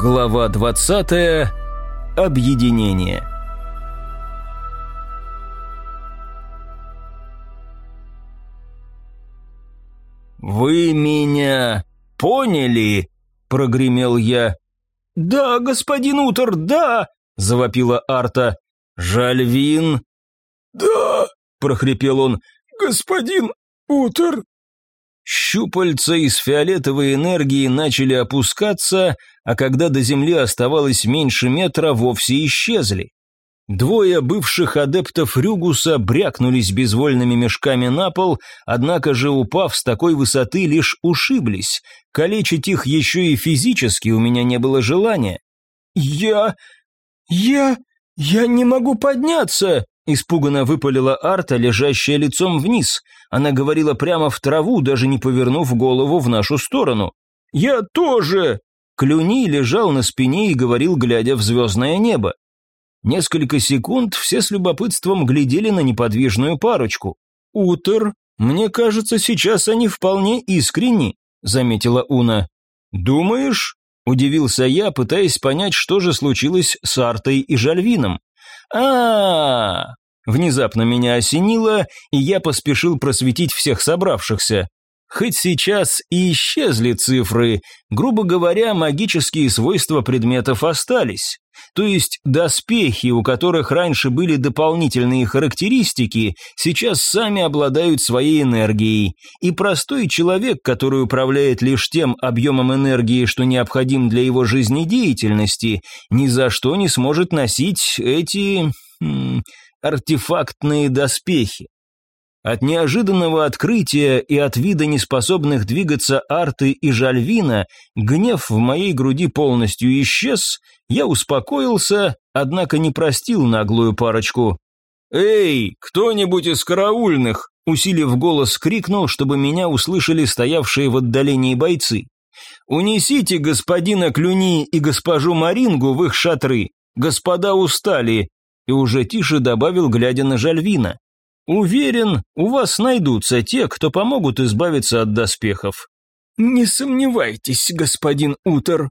Глава 20. Объединение. «Вы меня поняли?» – прогремел я. «Да, господин Утор, да!» – завопила Арта. «Жальвин?» «Да!» – прохрипел он. «Господин Утор!» Щупальца из фиолетовой энергии начали опускаться, а когда до земли оставалось меньше метра, вовсе исчезли. Двое бывших адептов Рюгуса брякнулись безвольными мешками на пол, однако же, упав с такой высоты, лишь ушиблись. Калечить их еще и физически у меня не было желания. «Я... я... я не могу подняться!» Испуганно выпалила Арта, лежащая лицом вниз. Она говорила прямо в траву, даже не повернув голову в нашу сторону. «Я тоже!» Клюни лежал на спине и говорил, глядя в звездное небо. Несколько секунд все с любопытством глядели на неподвижную парочку. «Утер, мне кажется, сейчас они вполне искренни», — заметила Уна. «Думаешь?» — удивился я, пытаясь понять, что же случилось с Артой и Жальвином а, Внезапно меня осенило, и я поспешил просветить всех собравшихся. Хоть сейчас и исчезли цифры, грубо говоря, магические свойства предметов остались. То есть доспехи, у которых раньше были дополнительные характеристики, сейчас сами обладают своей энергией. И простой человек, который управляет лишь тем объемом энергии, что необходим для его жизнедеятельности, ни за что не сможет носить эти... Артефактные доспехи. От неожиданного открытия и от вида неспособных двигаться Арты и Жальвина гнев в моей груди полностью исчез, я успокоился, однако не простил наглую парочку. «Эй, кто-нибудь из караульных!» усилив голос, крикнул, чтобы меня услышали стоявшие в отдалении бойцы. «Унесите господина Клюни и госпожу Марингу в их шатры. Господа устали!» И уже тише добавил, глядя на Жальвина. Уверен, у вас найдутся те, кто помогут избавиться от доспехов. Не сомневайтесь, господин Утер.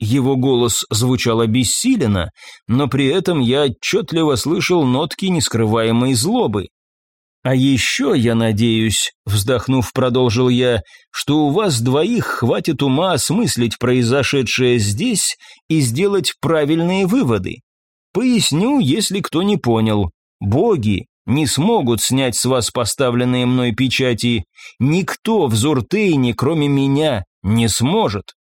Его голос звучал обессиленно, но при этом я отчетливо слышал нотки нескрываемой злобы. «А еще, я надеюсь», — вздохнув, продолжил я, «что у вас двоих хватит ума осмыслить произошедшее здесь и сделать правильные выводы. Поясню, если кто не понял. Боги не смогут снять с вас поставленные мной печати. Никто в Зуртейне, кроме меня, не сможет.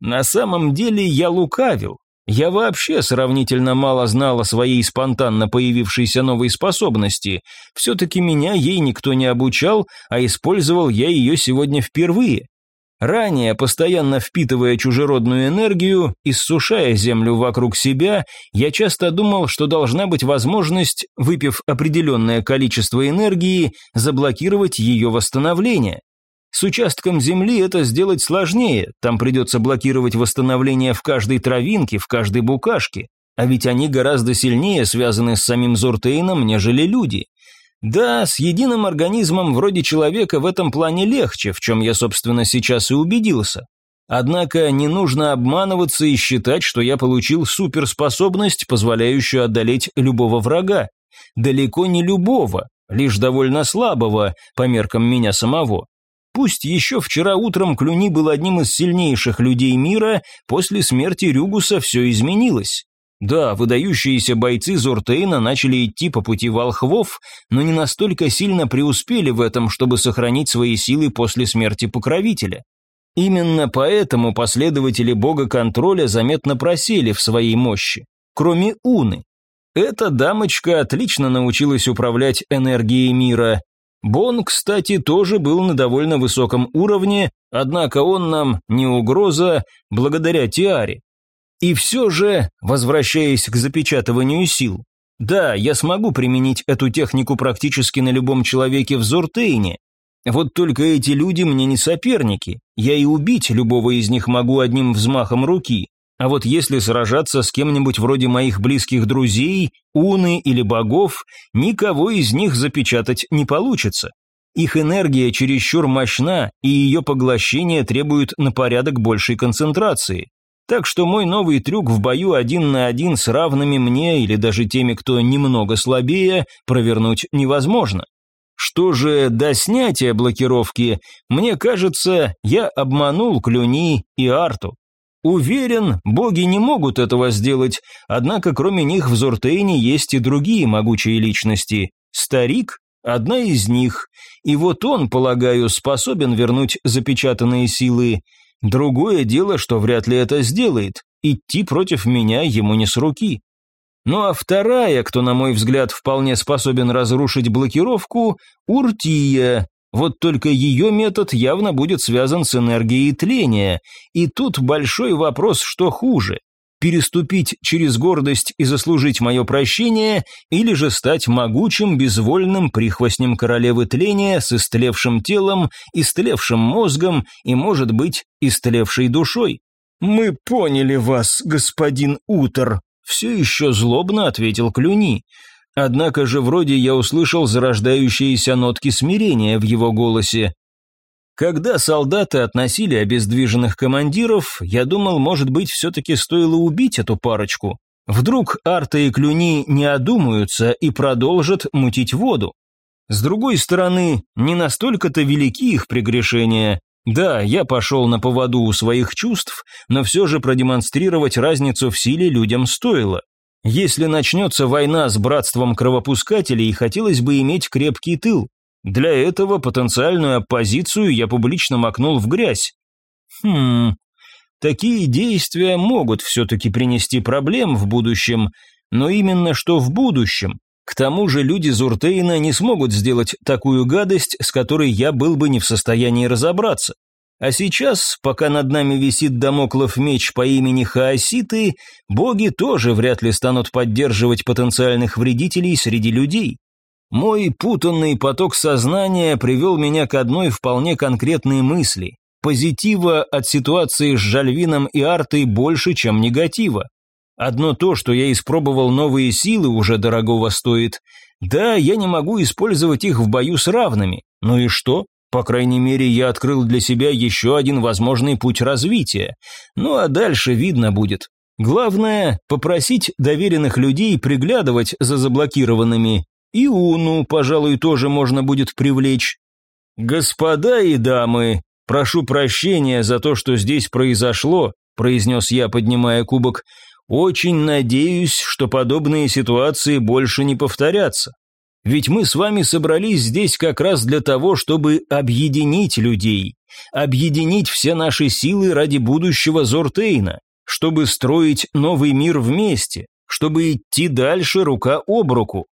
На самом деле я лукавил. Я вообще сравнительно мало знал о своей спонтанно появившейся новой способности. Все-таки меня ей никто не обучал, а использовал я ее сегодня впервые. Ранее, постоянно впитывая чужеродную энергию, иссушая землю вокруг себя, я часто думал, что должна быть возможность, выпив определенное количество энергии, заблокировать ее восстановление. С участком земли это сделать сложнее, там придется блокировать восстановление в каждой травинке, в каждой букашке, а ведь они гораздо сильнее связаны с самим Зуртейном, нежели люди. Да, с единым организмом вроде человека в этом плане легче, в чем я, собственно, сейчас и убедился. Однако не нужно обманываться и считать, что я получил суперспособность, позволяющую одолеть любого врага. Далеко не любого, лишь довольно слабого, по меркам меня самого. Пусть еще вчера утром Клюни был одним из сильнейших людей мира, после смерти Рюгуса все изменилось. Да, выдающиеся бойцы Зуртейна начали идти по пути волхвов, но не настолько сильно преуспели в этом, чтобы сохранить свои силы после смерти покровителя. Именно поэтому последователи бога контроля заметно просели в своей мощи, кроме Уны. Эта дамочка отлично научилась управлять энергией мира. Бон, кстати, тоже был на довольно высоком уровне, однако он нам не угроза благодаря Тиаре. И все же, возвращаясь к запечатыванию сил, да, я смогу применить эту технику практически на любом человеке в Зортейне. Вот только эти люди мне не соперники. Я и убить любого из них могу одним взмахом руки. А вот если сражаться с кем-нибудь вроде моих близких друзей, уны или богов, никого из них запечатать не получится. Их энергия чересчур мощна, и ее поглощение требует на порядок большей концентрации. Так что мой новый трюк в бою один на один с равными мне или даже теми, кто немного слабее, провернуть невозможно. Что же до снятия блокировки, мне кажется, я обманул Клюни и Арту. Уверен, боги не могут этого сделать, однако кроме них в Зортейне есть и другие могучие личности. Старик – одна из них, и вот он, полагаю, способен вернуть запечатанные силы. Другое дело, что вряд ли это сделает, идти против меня ему не с руки. Ну а вторая, кто, на мой взгляд, вполне способен разрушить блокировку – Уртия, вот только ее метод явно будет связан с энергией тления, и тут большой вопрос, что хуже – переступить через гордость и заслужить мое прощение, или же стать могучим, безвольным прихвостнем королевы тления с истлевшим телом, истлевшим мозгом и, может быть, истлевшей душой. «Мы поняли вас, господин Утер», – все еще злобно ответил Клюни – Однако же вроде я услышал зарождающиеся нотки смирения в его голосе. Когда солдаты относили обездвиженных командиров, я думал, может быть, все-таки стоило убить эту парочку. Вдруг Арта и Клюни не одумаются и продолжат мутить воду. С другой стороны, не настолько-то велики их прегрешения. Да, я пошел на поводу у своих чувств, но все же продемонстрировать разницу в силе людям стоило. Если начнется война с братством кровопускателей, хотелось бы иметь крепкий тыл. Для этого потенциальную оппозицию я публично макнул в грязь. Хм, такие действия могут все-таки принести проблем в будущем, но именно что в будущем. К тому же люди Зуртейна не смогут сделать такую гадость, с которой я был бы не в состоянии разобраться. А сейчас, пока над нами висит домоклов меч по имени Хаоситы, боги тоже вряд ли станут поддерживать потенциальных вредителей среди людей. Мой путанный поток сознания привел меня к одной вполне конкретной мысли. Позитива от ситуации с Жальвином и Артой больше, чем негатива. Одно то, что я испробовал новые силы, уже дорогого стоит. Да, я не могу использовать их в бою с равными. Ну и что? По крайней мере, я открыл для себя еще один возможный путь развития. Ну а дальше видно будет. Главное – попросить доверенных людей приглядывать за заблокированными. И Уну, пожалуй, тоже можно будет привлечь. «Господа и дамы, прошу прощения за то, что здесь произошло», – произнес я, поднимая кубок. «Очень надеюсь, что подобные ситуации больше не повторятся. Ведь мы с вами собрались здесь как раз для того, чтобы объединить людей, объединить все наши силы ради будущего Зортейна, чтобы строить новый мир вместе, чтобы идти дальше рука об руку.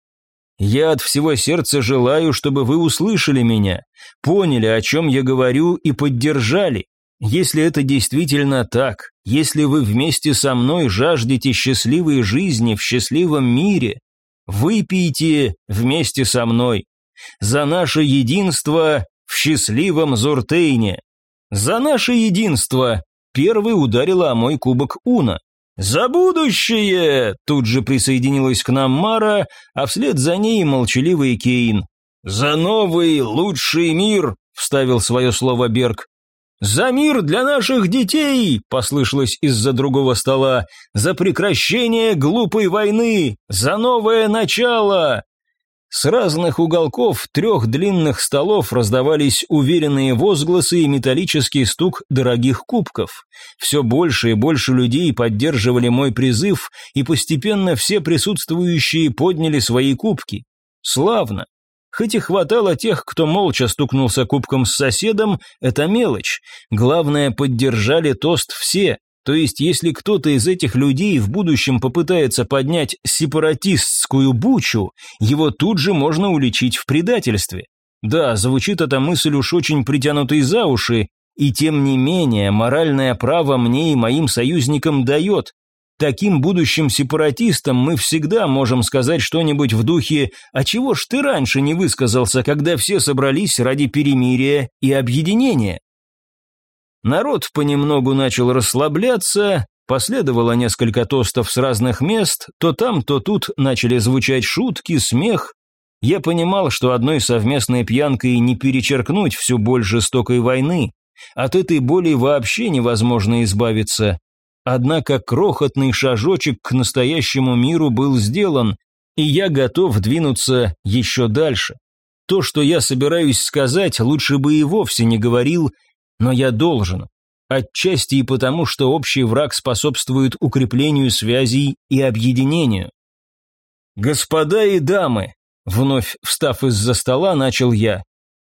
Я от всего сердца желаю, чтобы вы услышали меня, поняли, о чем я говорю и поддержали. Если это действительно так, если вы вместе со мной жаждете счастливой жизни в счастливом мире, Выпейте вместе со мной за наше единство в счастливом Зуртейне. За наше единство первый ударила о мой кубок Уна. «За будущее!» Тут же присоединилась к нам Мара, а вслед за ней молчаливый Кейн. «За новый, лучший мир!» — вставил свое слово Берг. «За мир для наших детей!» – послышалось из-за другого стола. «За прекращение глупой войны! За новое начало!» С разных уголков трех длинных столов раздавались уверенные возгласы и металлический стук дорогих кубков. Все больше и больше людей поддерживали мой призыв, и постепенно все присутствующие подняли свои кубки. Славно! Хоть и хватало тех, кто молча стукнулся кубком с соседом, это мелочь. Главное, поддержали тост все. То есть, если кто-то из этих людей в будущем попытается поднять сепаратистскую бучу, его тут же можно уличить в предательстве. Да, звучит эта мысль уж очень притянутой за уши, и тем не менее, моральное право мне и моим союзникам дает. Таким будущим сепаратистам мы всегда можем сказать что-нибудь в духе «А чего ж ты раньше не высказался, когда все собрались ради перемирия и объединения?» Народ понемногу начал расслабляться, последовало несколько тостов с разных мест, то там, то тут начали звучать шутки, смех. Я понимал, что одной совместной пьянкой не перечеркнуть всю боль жестокой войны. От этой боли вообще невозможно избавиться. однако крохотный шажочек к настоящему миру был сделан, и я готов двинуться еще дальше. То, что я собираюсь сказать, лучше бы и вовсе не говорил, но я должен. Отчасти и потому, что общий враг способствует укреплению связей и объединению. «Господа и дамы», — вновь встав из-за стола, начал я,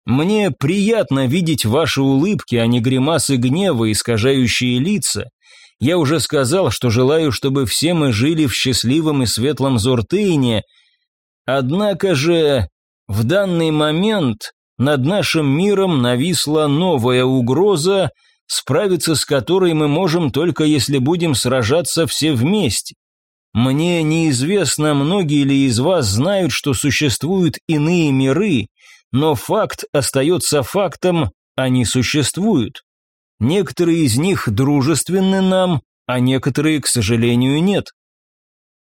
«мне приятно видеть ваши улыбки, а не гримасы гнева, искажающие лица. Я уже сказал, что желаю, чтобы все мы жили в счастливом и светлом Зортейне, однако же в данный момент над нашим миром нависла новая угроза, справиться с которой мы можем только если будем сражаться все вместе. Мне неизвестно, многие ли из вас знают, что существуют иные миры, но факт остается фактом, они существуют. Некоторые из них дружественны нам, а некоторые, к сожалению, нет.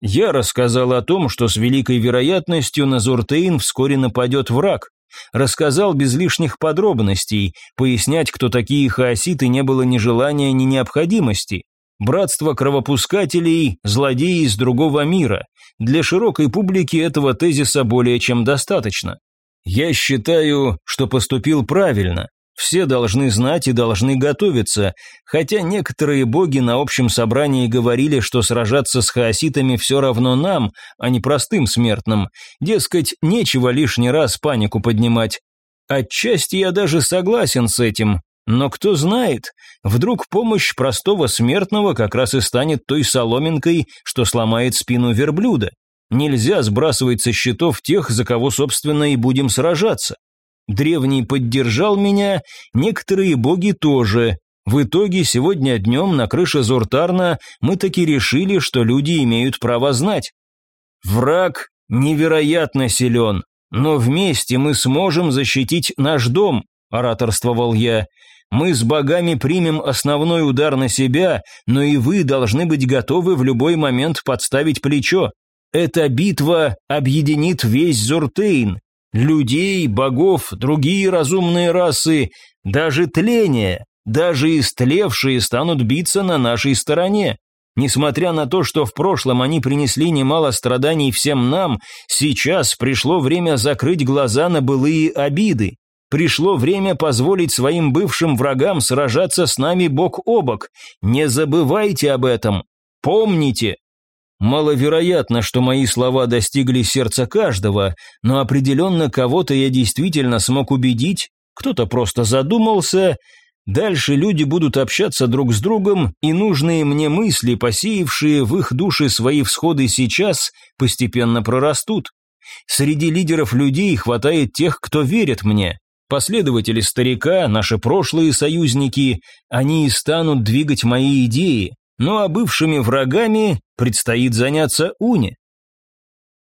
Я рассказал о том, что с великой вероятностью на Зуртейн вскоре нападет враг. Рассказал без лишних подробностей, пояснять, кто такие хаоситы, не было ни желания, ни необходимости. Братство кровопускателей – злодеи из другого мира. Для широкой публики этого тезиса более чем достаточно. Я считаю, что поступил правильно, все должны знать и должны готовиться, хотя некоторые боги на общем собрании говорили, что сражаться с хаоситами все равно нам, а не простым смертным. Дескать, нечего лишний раз панику поднимать. Отчасти я даже согласен с этим, но кто знает, вдруг помощь простого смертного как раз и станет той соломинкой, что сломает спину верблюда. Нельзя сбрасывать со счетов тех, за кого, собственно, и будем сражаться. Древний поддержал меня, некоторые боги тоже. В итоге сегодня днем на крыше Зуртарна мы таки решили, что люди имеют право знать. Враг невероятно силен, но вместе мы сможем защитить наш дом, ораторствовал я. Мы с богами примем основной удар на себя, но и вы должны быть готовы в любой момент подставить плечо. Эта битва объединит весь Зуртейн, людей, богов, другие разумные расы, даже тление, даже истлевшие станут биться на нашей стороне. Несмотря на то, что в прошлом они принесли немало страданий всем нам, сейчас пришло время закрыть глаза на былые обиды. Пришло время позволить своим бывшим врагам сражаться с нами бок о бок. Не забывайте об этом. Помните, Маловероятно, что мои слова достигли сердца каждого, но определенно кого-то я действительно смог убедить, кто-то просто задумался. Дальше люди будут общаться друг с другом, и нужные мне мысли, посеявшие в их души свои всходы сейчас, постепенно прорастут. Среди лидеров людей хватает тех, кто верит мне. Последователи старика, наши прошлые союзники, они и станут двигать мои идеи, ну а бывшими врагами предстоит заняться Уне.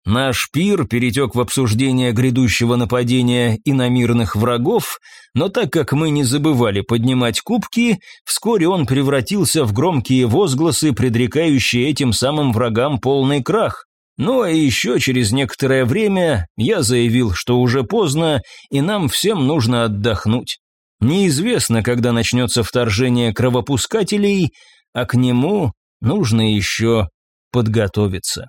Наш пир перетек в обсуждение грядущего нападения иномирных врагов, но так как мы не забывали поднимать кубки, вскоре он превратился в громкие возгласы, предрекающие этим самым врагам полный крах. Ну а еще через некоторое время я заявил, что уже поздно, и нам всем нужно отдохнуть. Неизвестно, когда начнется вторжение кровопускателей, а к нему нужно еще подготовиться.